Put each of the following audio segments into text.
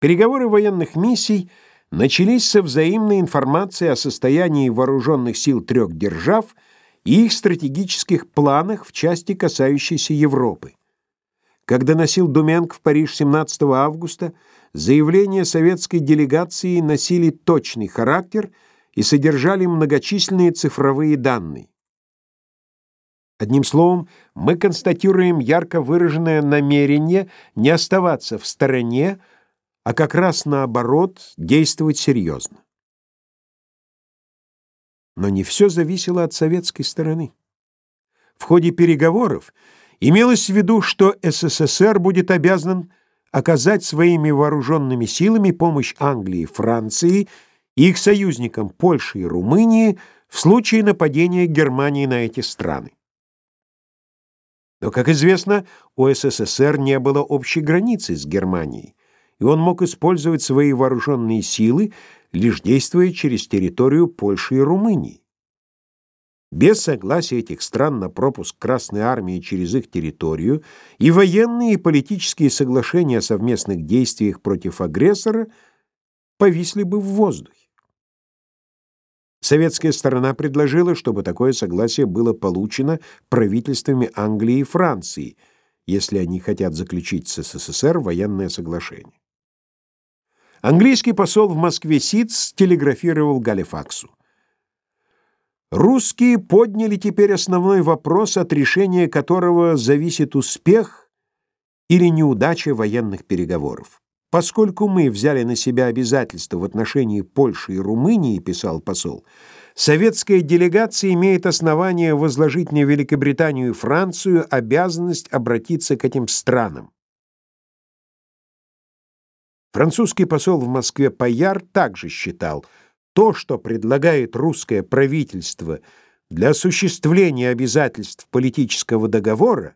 Переговоры военных миссий начались со взаимной информации о состоянии вооруженных сил трех держав и их стратегических планах в части, касающейся Европы. Как доносил Думенк в Париж 17 августа, заявления советской делегации носили точный характер и содержали многочисленные цифровые данные. Одним словом, мы констатируем ярко выраженное намерение не оставаться в стороне, а как раз наоборот действовать серьезно. Но не все зависело от советской стороны. В ходе переговоров имелось в виду, что СССР будет обязан оказать своими вооруженными силами помощь Англии, Франции и их союзникам Польши и Румынии в случае нападения Германии на эти страны. Но, как известно, у СССР не было общей границы с Германией и он мог использовать свои вооруженные силы, лишь действуя через территорию Польши и Румынии. Без согласия этих стран на пропуск Красной Армии через их территорию и военные и политические соглашения о совместных действиях против агрессора повисли бы в воздухе. Советская сторона предложила, чтобы такое согласие было получено правительствами Англии и Франции, если они хотят заключить с СССР военное соглашение. Английский посол в Москве Сиц телеграфировал Галифаксу. Русские подняли теперь основной вопрос, от решения которого зависит успех или неудача военных переговоров. Поскольку мы взяли на себя обязательства в отношении Польши и Румынии, писал посол, советская делегация имеет основание возложить на Великобританию и Францию обязанность обратиться к этим странам. Французский посол в Москве Паяр также считал, то, что предлагает русское правительство для осуществления обязательств политического договора,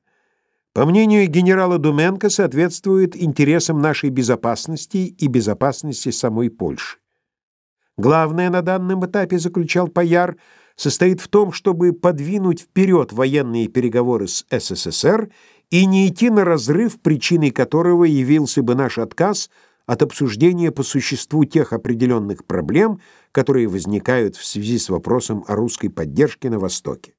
по мнению генерала Думенко, соответствует интересам нашей безопасности и безопасности самой Польши. Главное на данном этапе, заключал Паяр, состоит в том, чтобы подвинуть вперед военные переговоры с СССР и не идти на разрыв, причиной которого явился бы наш отказ – от обсуждения по существу тех определенных проблем, которые возникают в связи с вопросом о русской поддержке на Востоке.